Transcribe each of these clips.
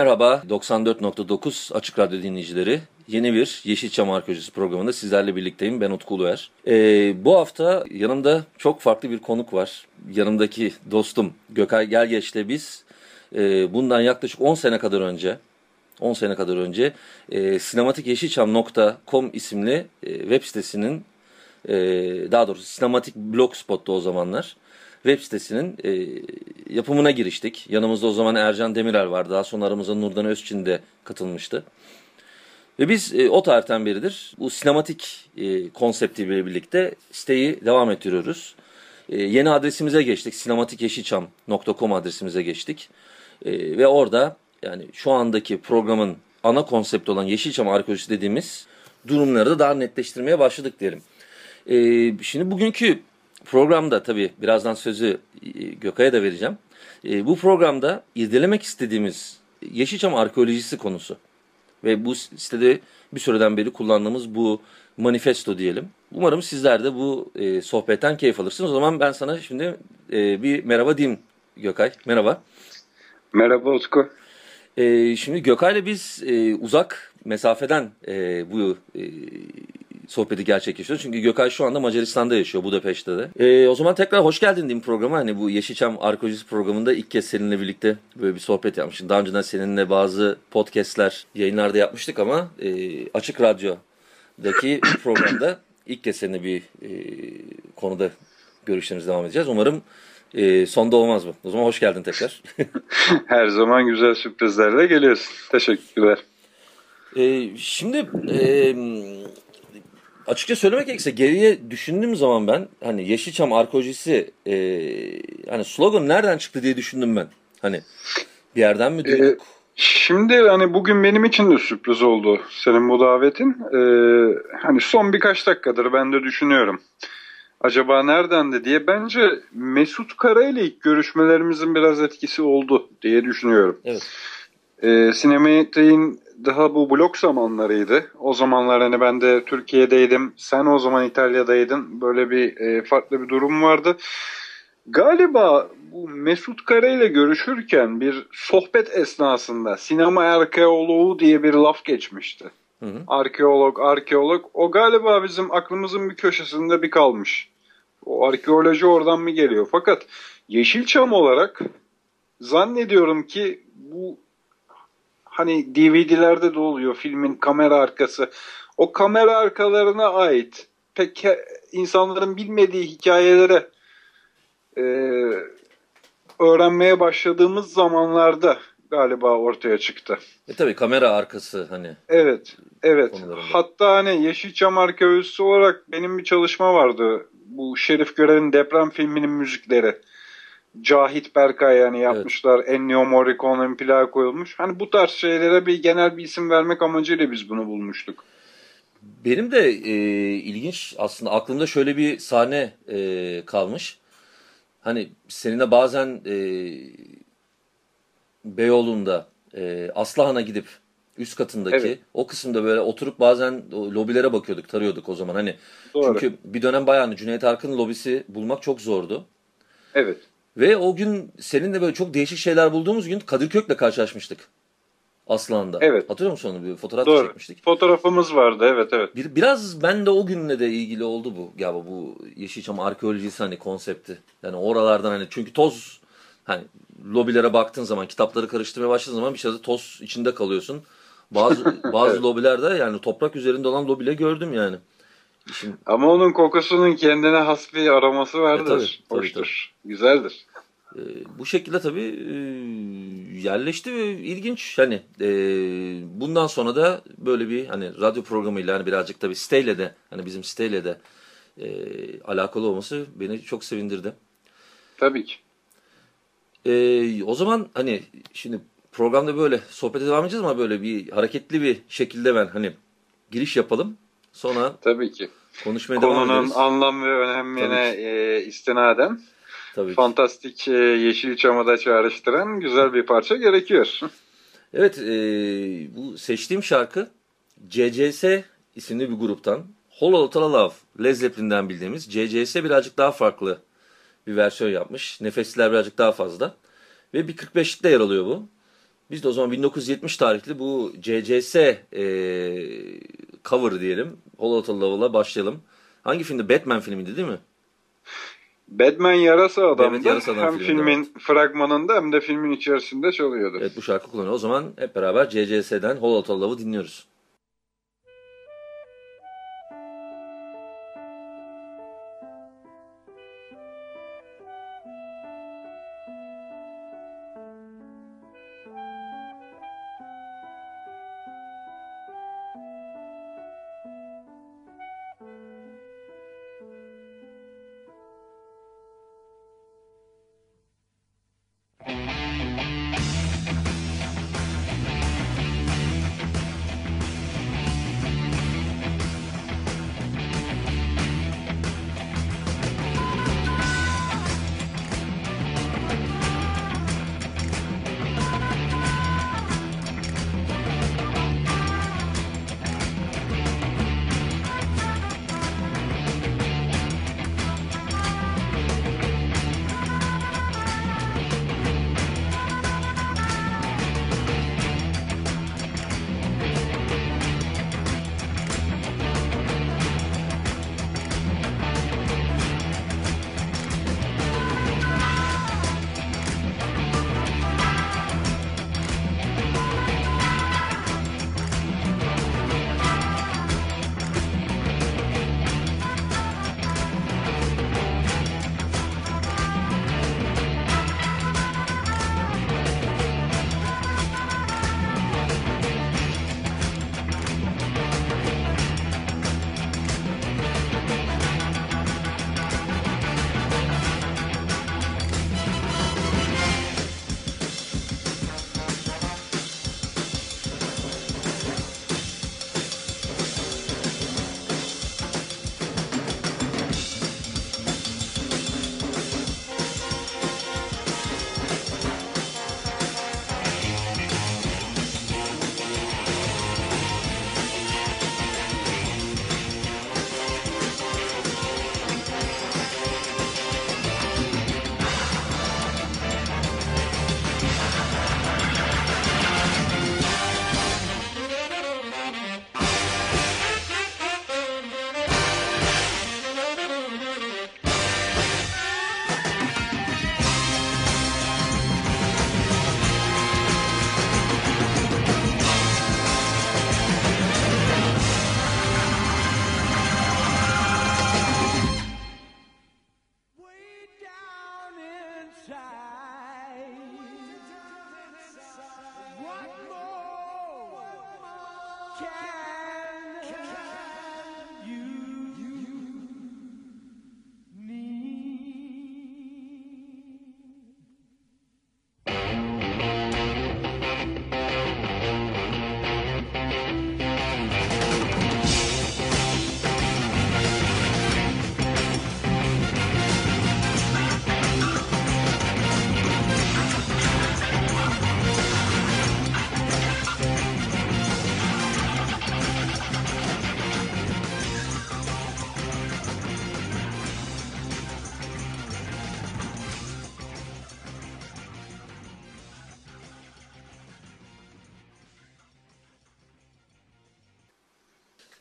Merhaba 94.9 Açık Radyo dinleyicileri. Yeni bir Yeşilçam Arkeolojisi programında sizlerle birlikteyim. Ben Utku Uluer. Ee, bu hafta yanımda çok farklı bir konuk var. Yanımdaki dostum Gökay Gelgeç'le biz e, bundan yaklaşık 10 sene kadar önce 10 sene kadar önce e, sinematikyeşilçam.com isimli e, web sitesinin e, daha doğrusu sinematik blogspot'ta o zamanlar web sitesinin e, yapımına giriştik. Yanımızda o zaman Ercan Demirel var. Daha sonra aramıza Nurdan Özçin de katılmıştı. Ve biz e, o tarihten beridir bu sinematik e, konseptiyle birlikte siteyi devam ettiriyoruz. E, yeni adresimize geçtik. sinematikyeşilçam.com adresimize geçtik. E, ve orada yani şu andaki programın ana konsepti olan Yeşilçam arkeolojisi dediğimiz durumları da daha netleştirmeye başladık diyelim. E, şimdi bugünkü programda tabii birazdan sözü e, Gökay'a da vereceğim. E, bu programda irdelemek istediğimiz Yeşilçam arkeolojisi konusu ve bu sitede bir süreden beri kullandığımız bu manifesto diyelim. Umarım sizler de bu e, sohbetten keyif alırsınız. O zaman ben sana şimdi e, bir merhaba diyeyim Gökay. Merhaba. Merhaba Utku. E, şimdi Gökay'la biz e, uzak mesafeden e, bu e, sohbeti gerçekleştiriyoruz. Çünkü Gökay şu anda Macaristan'da yaşıyor, Budapeşte de. E, o zaman tekrar hoş geldin diyeyim programa. Hani bu Yeşilçam Arkeolojisi programında ilk kez seninle birlikte böyle bir sohbet yapmıştık. Daha önceden seninle bazı podcastler, yayınlarda yapmıştık ama e, Açık Radyo'daki programda ilk kez seninle bir e, konuda görüşlerimize devam edeceğiz. Umarım e, sonda olmaz bu. O zaman hoş geldin tekrar. Her zaman güzel sürprizlerle geliyorsun. Teşekkürler. E, şimdi e, açıkça söylemek gerekirse geriye düşündüğüm zaman ben hani Yeşilçam arkeolojisi e, hani slogan nereden çıktı diye düşündüm ben. Hani bir yerden mi duyduk? Ee, şimdi hani bugün benim için de sürpriz oldu senin bu davetin. Ee, hani son birkaç dakikadır ben de düşünüyorum. Acaba nereden de diye bence Mesut Kara ile ilk görüşmelerimizin biraz etkisi oldu diye düşünüyorum. Evet. Ee, Sinematik'in daha bu blok zamanlarıydı. O zamanlar hani ben de Türkiye'deydim. Sen o zaman İtalya'daydın. Böyle bir e, farklı bir durum vardı. Galiba bu Mesut Kare ile görüşürken bir sohbet esnasında sinema arkeoloğu diye bir laf geçmişti. Hı hı. Arkeolog, arkeolog. O galiba bizim aklımızın bir köşesinde bir kalmış. O arkeoloji oradan mı geliyor? Fakat Yeşilçam olarak zannediyorum ki bu hani DVD'lerde de oluyor filmin kamera arkası. O kamera arkalarına ait pek insanların bilmediği hikayelere e, öğrenmeye başladığımız zamanlarda galiba ortaya çıktı. E tabii kamera arkası hani. Evet, evet. Konularında. Hatta hani Yeşilçam arkeolojisi olarak benim bir çalışma vardı. Bu Şerif Görev'in deprem filminin müzikleri. Cahit Berkay yani yapmışlar. Ennio Morricone'nin plağı koyulmuş. Hani bu tarz şeylere bir genel bir isim vermek amacıyla biz bunu bulmuştuk. Benim de e, ilginç aslında aklımda şöyle bir sahne e, kalmış. Hani seninle bazen e, Beyoğlu'nda e, Aslıhan'a gidip üst katındaki Evet. o kısımda böyle oturup bazen o lobilere bakıyorduk, tarıyorduk o zaman. Hani Doğru. çünkü bir dönem bayağı hani Cüneyt Arkın'ın lobisi bulmak çok zordu. Evet. Ve o gün seninle böyle çok değişik şeyler bulduğumuz gün Kadir Kök'le karşılaşmıştık. Aslan'da. Evet. Hatırlıyor musun onu? Bir fotoğraf Doğru. çekmiştik. Fotoğrafımız vardı. Evet evet. Bir, biraz ben de o günle de ilgili oldu bu galiba bu Yeşilçam arkeolojisi hani konsepti. Yani oralardan hani çünkü toz hani lobilere baktığın zaman kitapları karıştırmaya başladığın zaman bir şey toz içinde kalıyorsun. Bazı bazı Evet. lobilerde yani toprak üzerinde olan lobile gördüm yani. İşin Ama onun kokusunun kendine has bir aroması vardır. E, tabii, tabii, Hoştur. Güzeldir. e, bu şekilde tabii e, yerleşti ve ilginç hani e, bundan sonra da böyle bir hani radyo programıyla hani birazcık tabii siteyle de hani bizim siteyle de e, alakalı olması beni çok sevindirdi. Tabii ki. Ee, o zaman hani şimdi programda böyle sohbete devam edeceğiz ama böyle bir hareketli bir şekilde ben hani giriş yapalım. Sonra Tabii ki. konuşmaya devam Konunun ederiz. anlam ve önemine Tabii e, istinaden Tabii ki. fantastik e, Yeşilçam'ı da çağrıştıran güzel bir parça gerekiyor. Evet e, bu seçtiğim şarkı CCS isimli bir gruptan. Hollow Love, Led Zeppelin'den bildiğimiz CCS birazcık daha farklı bir versiyon yapmış. Nefesler birazcık daha fazla. Ve bir 45'likte yer alıyor bu. Biz de o zaman 1970 tarihli bu CCS e, cover diyelim. Hollow Love'la başlayalım. Hangi filmdi? Batman filmiydi değil mi? Batman Yarasa Adam'da Evet, Yarasa Adam hem filmin fragmanında hem de filmin içerisinde çalıyordu. Evet bu şarkı kullanıyor. O zaman hep beraber CCS'den Hollow Love'ı dinliyoruz.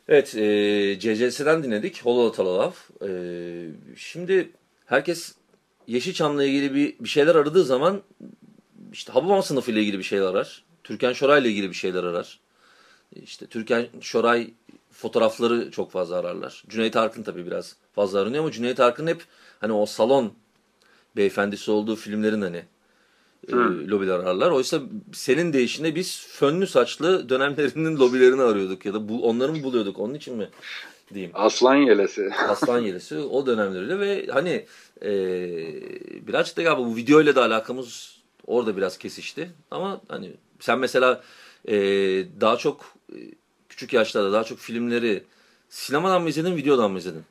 Evet, e, CCS'den dinledik. Hollow. E, şimdi herkes Yeşilçam'la ilgili bir, bir şeyler aradığı zaman işte Hababam sınıfı ile ilgili bir şeyler arar. Türkan Şoray ile ilgili bir şeyler arar. İşte Türkan Şoray fotoğrafları çok fazla ararlar. Cüneyt Arkın tabii biraz fazla aranıyor ama Cüneyt Arkın hep hani o salon beyefendisi olduğu filmlerin hani e, lobiler ararlar. Oysa senin deyişinde biz fönlü saçlı dönemlerinin lobilerini arıyorduk ya da bu, onları mı buluyorduk onun için mi diyeyim. Aslan yelesi. Aslan Yelisi o dönemleriyle ve hani e, birazcık da galiba bu videoyla da alakamız Orada biraz kesişti. Ama hani sen mesela e, daha çok e, küçük yaşlarda daha çok filmleri sinemadan mı izledin, videodan mı izledin?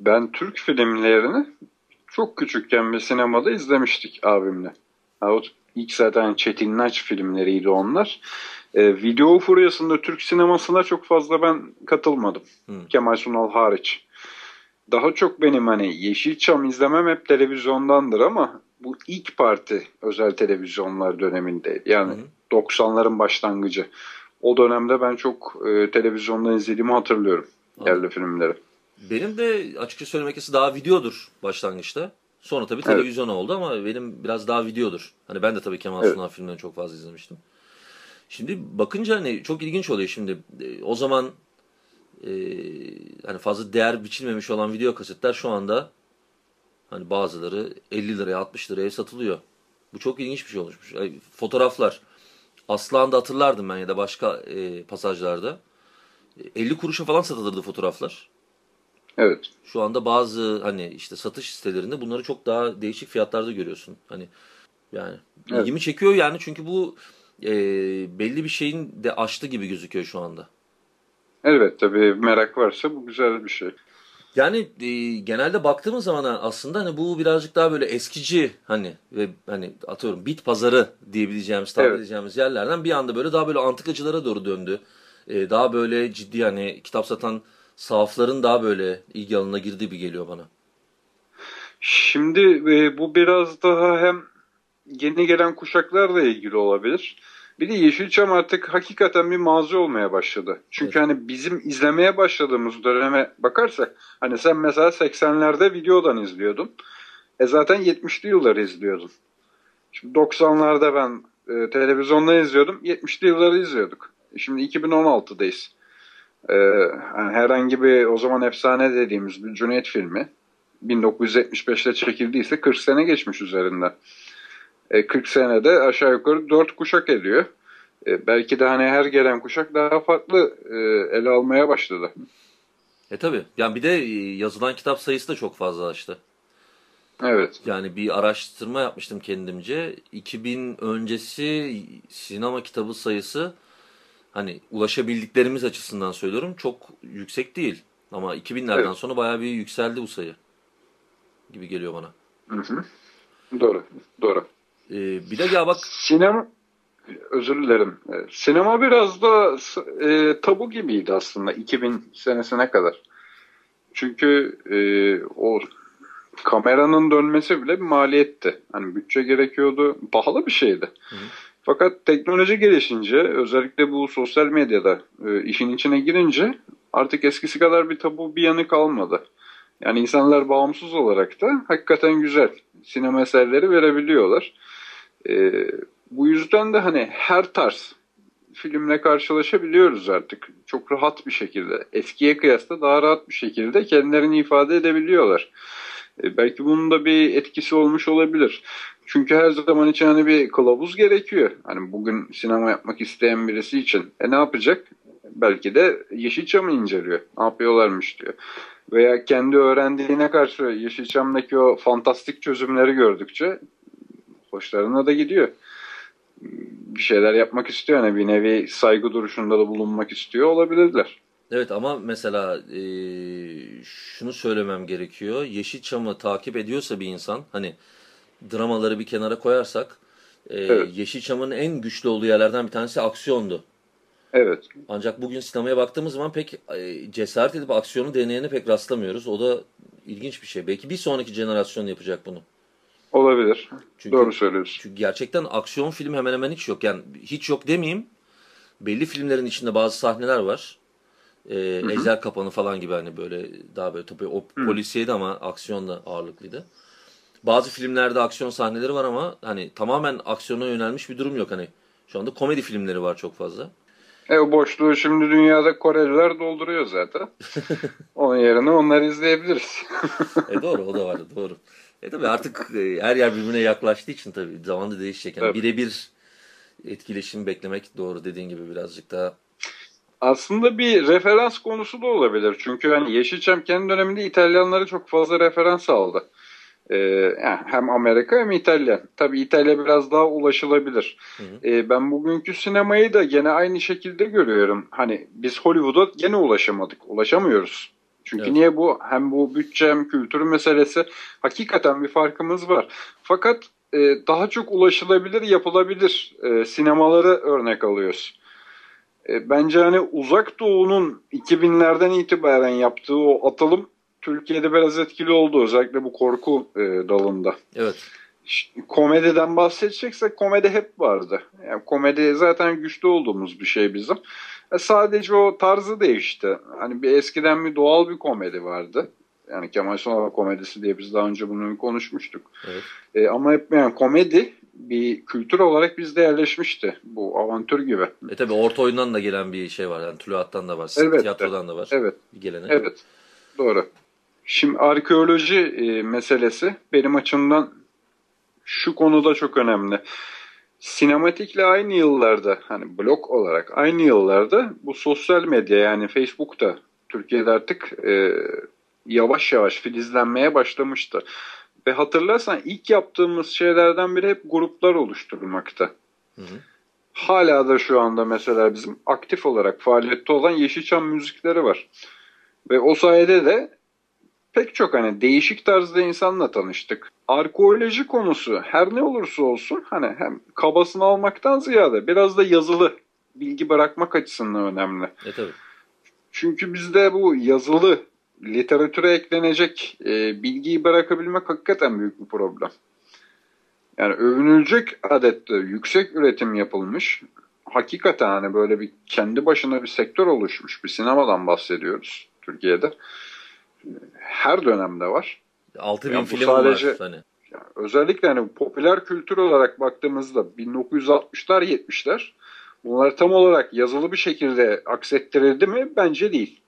Ben Türk filmlerini çok küçükken bir sinemada izlemiştik abimle. O ilk zaten Çetin Naç filmleriydi onlar. Ee, video furyasında Türk sinemasına çok fazla ben katılmadım. Hı. Kemal Sunal hariç. Daha çok benim hani Yeşilçam izlemem hep televizyondandır ama bu ilk parti özel televizyonlar döneminde yani hı. 90'ların başlangıcı. O dönemde ben çok e, televizyondan izlediğimi hatırlıyorum yerli filmleri. Benim de açıkça söylemek gerekirse daha videodur başlangıçta. Sonra tabii Evet. televizyon oldu ama benim biraz daha videodur. Hani ben de tabii Kemal Evet. Sunal filmlerini çok fazla izlemiştim. Şimdi bakınca hani çok ilginç oluyor şimdi. E, O zaman e, hani fazla değer biçilmemiş olan video kasetler şu anda hani bazıları 50 liraya 60 liraya satılıyor. Bu çok ilginç bir şey olmuş. Fotoğraflar. Aslan'da hatırlardım ben ya da başka e, pasajlarda. E, 50 kuruşa falan satılırdı fotoğraflar. Evet. Şu anda bazı hani işte satış sitelerinde bunları çok daha değişik fiyatlarda görüyorsun. Hani yani Evet. ilgimi çekiyor yani çünkü bu e, belli bir şeyin de aştı gibi gözüküyor şu anda. Evet tabii merak varsa bu güzel bir şey. Yani e, genelde baktığımız zaman aslında hani bu birazcık daha böyle eskici hani ve hani atıyorum bit pazarı diyebileceğimiz, tabir Evet. edeceğimiz yerlerden bir anda böyle daha böyle antikacılara doğru döndü. E, daha böyle ciddi hani kitap satan sahafların daha böyle ilgi alanına girdiği bir geliyor bana. Şimdi e, bu biraz daha hem yeni gelen kuşaklarla ilgili olabilir. Bir de Yeşilçam artık hakikaten bir mazi olmaya başladı. Çünkü hani bizim izlemeye başladığımız döneme bakarsak hani sen mesela 80'lerde videodan izliyordun. E zaten 70'li yılları izliyordun. Şimdi 90'larda ben e, televizyonda izliyordum. 70'li yılları izliyorduk. E, Şimdi 2016'dayız. E, yani herhangi bir o zaman efsane dediğimiz bir Cüneyt filmi 1975'te çekildiyse 40 sene geçmiş üzerinden. E, 40 senede aşağı yukarı 4 kuşak ediyor. E, belki de hani her gelen kuşak daha farklı e, ele almaya başladı. E tabi. Yani bir de e, yazılan kitap sayısı da çok fazlalaştı. Evet. Yani bir araştırma yapmıştım kendimce. 2000 öncesi sinema kitabı sayısı hani ulaşabildiklerimiz açısından söylüyorum çok yüksek değil. Ama 2000'lerden Evet. sonra bayağı bir yükseldi bu sayı gibi geliyor bana. Hı hı. Doğru. Doğru. E, bir de ya bak Sinema özür dilerim. E, Sinema biraz da e, tabu gibiydi aslında 2000 senesine kadar. Çünkü e, o kameranın dönmesi bile bir maliyetti. Hani bütçe gerekiyordu. Pahalı bir şeydi. Fakat teknoloji gelişince özellikle bu sosyal medyada e, işin içine girince artık eskisi kadar bir tabu bir yanı kalmadı. Yani insanlar bağımsız olarak da hakikaten güzel sinema eserleri verebiliyorlar. E, bu yüzden de hani her tarz filmle karşılaşabiliyoruz artık. Çok rahat bir şekilde. Eskiye kıyasla daha rahat bir şekilde kendilerini ifade edebiliyorlar. E, belki bunun da bir etkisi olmuş olabilir. Çünkü her zaman için hani bir kılavuz gerekiyor. Hani bugün sinema yapmak isteyen birisi için. E ne yapacak? Belki de Yeşilçam'ı inceliyor. Ne yapıyorlarmış diyor. Veya kendi öğrendiğine karşı Yeşilçam'daki o fantastik çözümleri gördükçe hoşlarına da gidiyor. Bir şeyler yapmak istiyor. Hani bir nevi saygı duruşunda da bulunmak istiyor olabilirler. Evet ama mesela e, şunu söylemem gerekiyor. Yeşilçam'ı takip ediyorsa bir insan hani dramaları bir kenara koyarsak e, Evet. Yeşilçam'ın en güçlü olduğu yerlerden bir tanesi aksiyondu. Evet. Ancak bugün sinemaya baktığımız zaman pek e, cesaret edip aksiyonu deneyene pek rastlamıyoruz. O da ilginç bir şey. Belki bir sonraki jenerasyon yapacak bunu. Olabilir. Çünkü, Doğru söylüyorsun. Çünkü gerçekten aksiyon film hemen hemen hiç yok. Yani hiç yok demeyeyim. Belli filmlerin içinde bazı sahneler var. Ee, Ejder Kapanı falan gibi hani böyle daha böyle tabii o polisiydi ama aksiyon da ağırlıklıydı. Bazı filmlerde aksiyon sahneleri var ama hani tamamen aksiyona yönelmiş bir durum yok hani. Şu anda komedi filmleri var çok fazla. E o boşluğu şimdi dünyada Koreliler dolduruyor zaten. Onun yerine onları izleyebiliriz. E doğru o da var doğru. E tabii artık e, her yer birbirine yaklaştığı için tabii zamanla değişecek. Yani birebir etkileşim beklemek doğru dediğin gibi birazcık daha Aslında bir referans konusu da olabilir. Çünkü hani Yeşilçam kendi döneminde İtalyanları çok fazla referans aldı. Ee, yani hem Amerika hem İtalya. Tabii İtalya biraz daha ulaşılabilir. Ee, ben bugünkü sinemayı da gene aynı şekilde görüyorum. Hani biz Hollywood'a gene ulaşamadık. Ulaşamıyoruz. Çünkü Evet. niye bu? Hem bu bütçe hem kültür meselesi. Hakikaten bir farkımız var. Fakat e, daha çok ulaşılabilir, yapılabilir e, sinemaları örnek alıyoruz. E, bence hani uzak doğunun 2000'lerden itibaren yaptığı o atılım Türkiye'de biraz etkili oldu. Özellikle bu korku e, dalında. Evet. Ş- Komediden bahsedeceksek komedi hep vardı. Yani komedi zaten güçlü olduğumuz bir şey bizim. E, sadece o tarzı değişti. Hani bir eskiden bir doğal bir komedi vardı. Yani Kemal Sunal komedisi diye biz daha önce bunu konuşmuştuk. Evet. E, ama hep yani komedi bir kültür olarak bizde yerleşmişti. Bu avantür gibi. E tabi orta oyundan da gelen bir şey var. Yani tülahattan da var. Elbette. Tiyatrodan da var. Evet. Bir gelenek. Evet. Doğru. Şimdi arkeoloji e, meselesi benim açımdan şu konuda çok önemli. Sinematikle aynı yıllarda hani blok olarak aynı yıllarda bu sosyal medya yani Facebook'ta Türkiye'de artık e, yavaş yavaş filizlenmeye başlamıştı. Ve hatırlarsan ilk yaptığımız şeylerden biri hep gruplar oluşturmakta. Hı hı. Hala da şu anda mesela bizim aktif olarak faaliyette olan Yeşilçam müzikleri var. Ve o sayede de pek çok hani değişik tarzda insanla tanıştık. Arkeoloji konusu her ne olursa olsun hani hem kabasını almaktan ziyade biraz da yazılı bilgi bırakmak açısından önemli. E tabi. Çünkü bizde bu yazılı literatüre eklenecek e, bilgiyi bırakabilmek hakikaten büyük bir problem. Yani övünülecek adette yüksek üretim yapılmış. Hakikaten hani böyle bir kendi başına bir sektör oluşmuş bir sinemadan bahsediyoruz Türkiye'de. Her dönemde var. 6000 Ya bu film sadece- var. Hani. Yani özellikle hani popüler kültür olarak baktığımızda 1960'lar 70'ler bunlar tam olarak yazılı bir şekilde aksettirildi mi? Bence değil.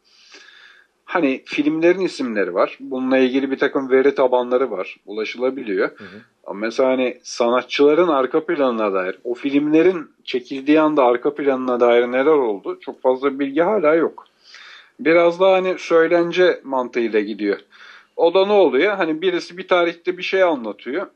Hani filmlerin isimleri var. Bununla ilgili bir takım veri tabanları var. Ulaşılabiliyor. Hı hı. Ama mesela hani sanatçıların arka planına dair, o filmlerin çekildiği anda arka planına dair neler oldu? Çok fazla bilgi hala yok. Biraz daha hani söylence mantığıyla gidiyor. O da ne oluyor? Hani birisi bir tarihte bir şey anlatıyor.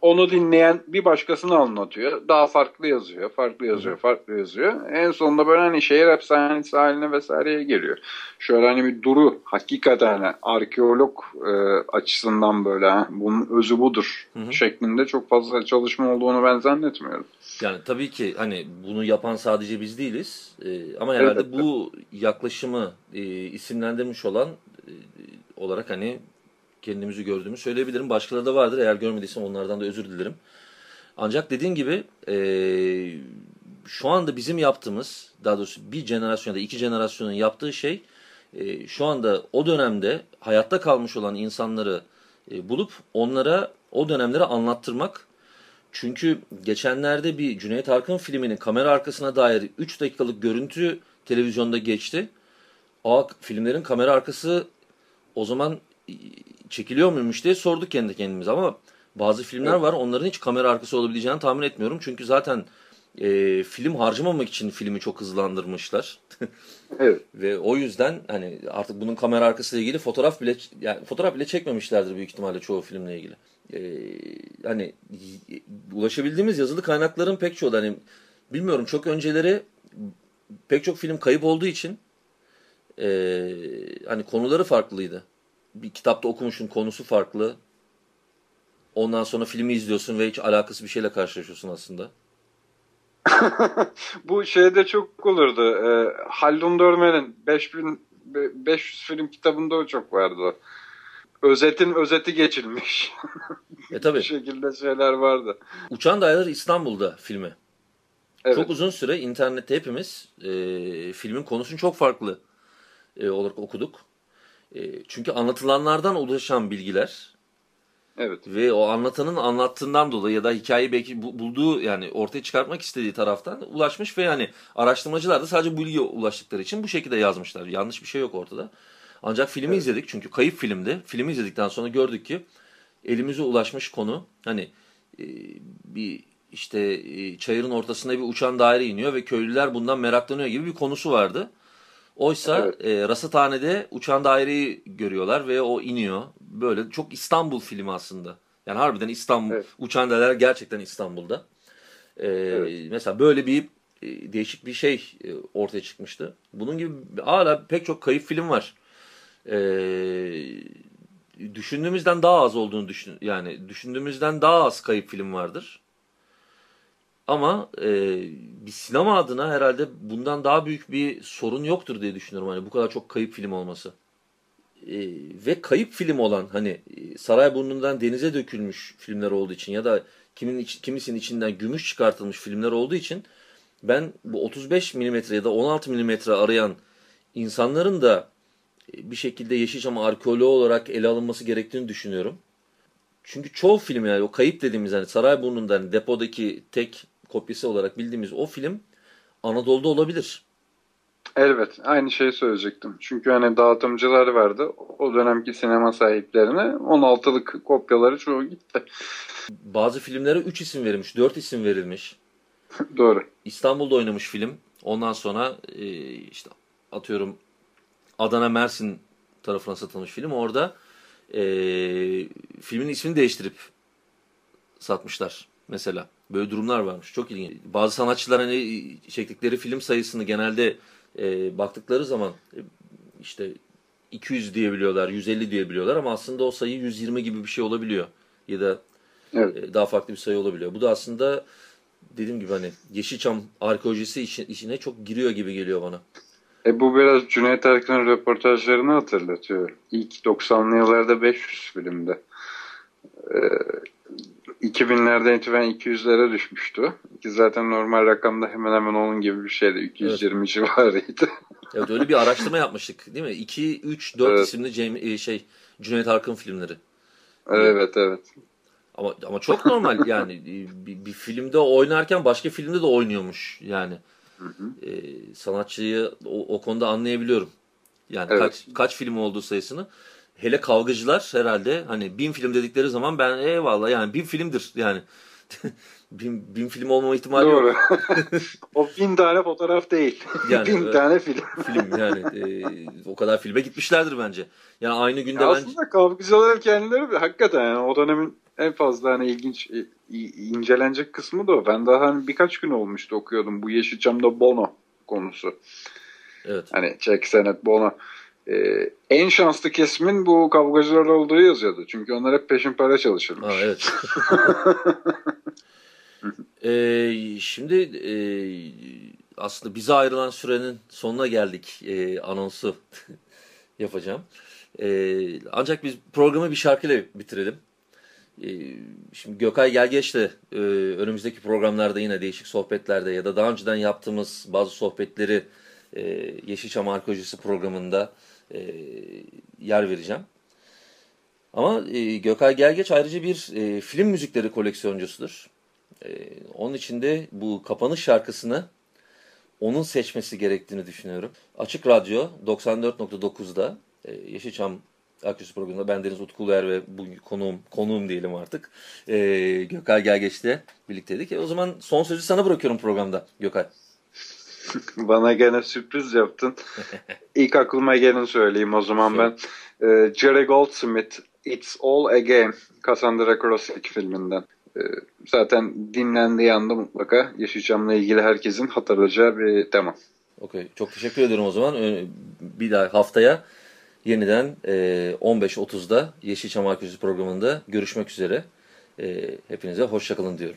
Onu dinleyen bir başkasını anlatıyor. Daha farklı yazıyor, farklı yazıyor, farklı yazıyor. En sonunda böyle hani şehir hapishanesi haline vesaireye geliyor. Şöyle hani bir duru, hakikaten hani arkeolog e, açısından böyle ha, bunun özü budur Hı hı. şeklinde çok fazla çalışma olduğunu ben zannetmiyorum. Yani tabii ki hani bunu yapan sadece biz değiliz. Ee, ama herhalde Elbette. bu yaklaşımı e, isimlendirmiş olan e, olarak hani kendimizi gördüğümü söyleyebilirim. Başkaları da vardır. Eğer görmediysem onlardan da özür dilerim. Ancak dediğin gibi e, şu anda bizim yaptığımız daha doğrusu bir jenerasyon ya da iki jenerasyonun yaptığı şey e, şu anda o dönemde hayatta kalmış olan insanları e, bulup onlara o dönemleri anlattırmak çünkü geçenlerde bir Cüneyt Arkın filminin kamera arkasına dair 3 dakikalık görüntü televizyonda geçti. Aa filmlerin kamera arkası o zaman çekiliyor muymuş diye sorduk kendi kendimize ama bazı filmler var onların hiç kamera arkası olabileceğini tahmin etmiyorum. Çünkü zaten e, film harcamamak için filmi çok hızlandırmışlar. Evet. Ve o yüzden hani artık bunun kamera arkasıyla ilgili fotoğraf bile yani fotoğraf bile çekmemişlerdir büyük ihtimalle çoğu filmle ilgili. Ee, hani ulaşabildiğimiz yazılı kaynakların pek çoğu da hani bilmiyorum çok önceleri pek çok film kayıp olduğu için ee, hani konuları farklıydı. Bir kitapta okumuşsun konusu farklı. Ondan sonra filmi izliyorsun ve hiç alakası bir şeyle karşılaşıyorsun aslında. Bu şeyde çok olurdu. E, Haldun Dörmen'in 5000 be- 500 film kitabında o çok vardı. Özetin özeti geçilmiş. E tabi Bir şekilde şeyler vardı. Uçan Daireler İstanbul'da filmi. Evet. Çok uzun süre internette hepimiz e, filmin konusunu çok farklı e, olarak okuduk. E, çünkü anlatılanlardan ulaşan bilgiler Evet. ve o anlatanın anlattığından dolayı ya da hikayeyi belki bu- bulduğu yani ortaya çıkartmak istediği taraftan ulaşmış ve yani araştırmacılar da sadece bu bilgiye ulaştıkları için bu şekilde yazmışlar. Yanlış bir şey yok ortada. Ancak filmi izledik çünkü kayıp filmdi. Filmi izledikten sonra gördük ki elimize ulaşmış konu hani e, bir işte e, çayırın ortasında bir uçan daire iniyor ve köylüler bundan meraklanıyor gibi bir konusu vardı. Oysa Evet. e, rasathanede uçan daireyi görüyorlar ve o iniyor. Böyle çok İstanbul filmi aslında. Yani harbiden İstanbul. Evet. Uçan dedeler gerçekten İstanbul'da. Ee, Evet. Mesela böyle bir e, değişik bir şey e, ortaya çıkmıştı. Bunun gibi hala pek çok kayıp film var. Ee, düşündüğümüzden daha az olduğunu düşün yani düşündüğümüzden daha az kayıp film vardır. Ama e, bir sinema adına herhalde bundan daha büyük bir sorun yoktur diye düşünüyorum. Hani bu kadar çok kayıp film olması. E, ve kayıp film olan hani Sarayburnu'ndan denize dökülmüş filmler olduğu için ya da kimin iç- kimisinin içinden gümüş çıkartılmış filmler olduğu için ben bu 35 mm ya da 16 mm arayan insanların da e, bir şekilde Yeşilçam arkeoloğu olarak ele alınması gerektiğini düşünüyorum. Çünkü çoğu film yani o kayıp dediğimiz hani Sarayburnu'nda hani depodaki tek kopyası olarak bildiğimiz o film Anadolu'da olabilir. Elbet aynı şeyi söyleyecektim. Çünkü hani dağıtımcılar vardı. O dönemki sinema sahiplerine 16'lık kopyaları çoğu gitti. Bazı filmlere 3 isim verilmiş, 4 isim verilmiş. Doğru. İstanbul'da oynamış film. Ondan sonra e, işte atıyorum Adana Mersin tarafına satılmış film. Orada e, filmin ismini değiştirip satmışlar mesela. Böyle durumlar varmış. Çok ilginç. Bazı sanatçılar hani çektikleri film sayısını genelde e, baktıkları zaman e, işte 200 diyebiliyorlar, 150 diyebiliyorlar ama aslında o sayı 120 gibi bir şey olabiliyor. Ya da Evet. e, daha farklı bir sayı olabiliyor. Bu da aslında dediğim gibi hani Yeşilçam arkeolojisi işi- işine çok giriyor gibi geliyor bana. E bu biraz Cüneyt Arkın'ın röportajlarını hatırlatıyor. İlk 90'lı yıllarda 500 filmde. Ee, 2000'lerden itibaren 200'lere düşmüştü. Ki zaten normal rakamda hemen hemen onun gibi bir şeydi. 220 civarıydı. Evet öyle bir araştırma yapmıştık değil mi? 2, 3, 4 Evet. isimli Cem, e, şey Cüneyt Arkın filmleri. evet evet. Ama ama çok normal yani E, bir, bir filmde oynarken başka filmde de oynuyormuş yani. E, sanatçıyı o, o konuda anlayabiliyorum. Yani Evet. kaç kaç film olduğu sayısını. Hele kavgacılar herhalde hani bin film dedikleri zaman ben eyvallah yani bin filmdir yani. bin, bin film olmama ihtimali yok. Doğru. o bin tane fotoğraf değil. Yani, bin evet. tane film. film yani e, o kadar filme gitmişlerdir bence. Yani aynı günde Ya bence aslında kavgacılar kendileri hakikaten yani o dönemin en fazla hani ilginç i- incelenecek kısmı da o. Ben daha hani birkaç gün olmuştu okuyordum bu Yeşilçam'da Bono konusu. evet. Hani Jack Sennett, Bono. Ee, en şanslı kesimin bu kavgacılar olduğu yazıyordu. Çünkü onlar hep peşin para çalışırmış. Ha, evet. Ee, şimdi e, aslında bize ayrılan sürenin sonuna geldik e, anonsu yapacağım. E, ancak biz programı bir şarkıyla bitirelim. E, şimdi Gökay Gelgeç de e, önümüzdeki programlarda yine değişik sohbetlerde ya da daha önceden yaptığımız bazı sohbetleri e, Yeşilçam Arkeolojisi programında e, yer vereceğim. Ama e, Gökay Gelgeç ayrıca bir e, film müzikleri koleksiyoncusudur. E, onun için de bu kapanış şarkısını onun seçmesi gerektiğini düşünüyorum. Açık Radyo 94.9'da e, Yeşilçam Aküsü programında ben Deniz Utku Uluer ve bu konuğum, konuğum diyelim artık. E, Gökay Gelgeç'le birlikteydik. E, o zaman son sözü sana bırakıyorum programda Gökay. Bana gene sürpriz yaptın. İlk aklıma gelin söyleyeyim o zaman ben. Ee, Jerry Goldsmith, It's All a Game, Cassandra Crossing filminden. Ee, zaten dinlendiği anda mutlaka Yeşilçam'la ilgili herkesin hatırlayacağı bir tema. Okey. Çok teşekkür ederim o zaman. Ö- Bir daha haftaya yeniden e, 15.30'da Yeşilçam Arkeolojisi programında görüşmek üzere. E, hepinize hoşçakalın diyorum.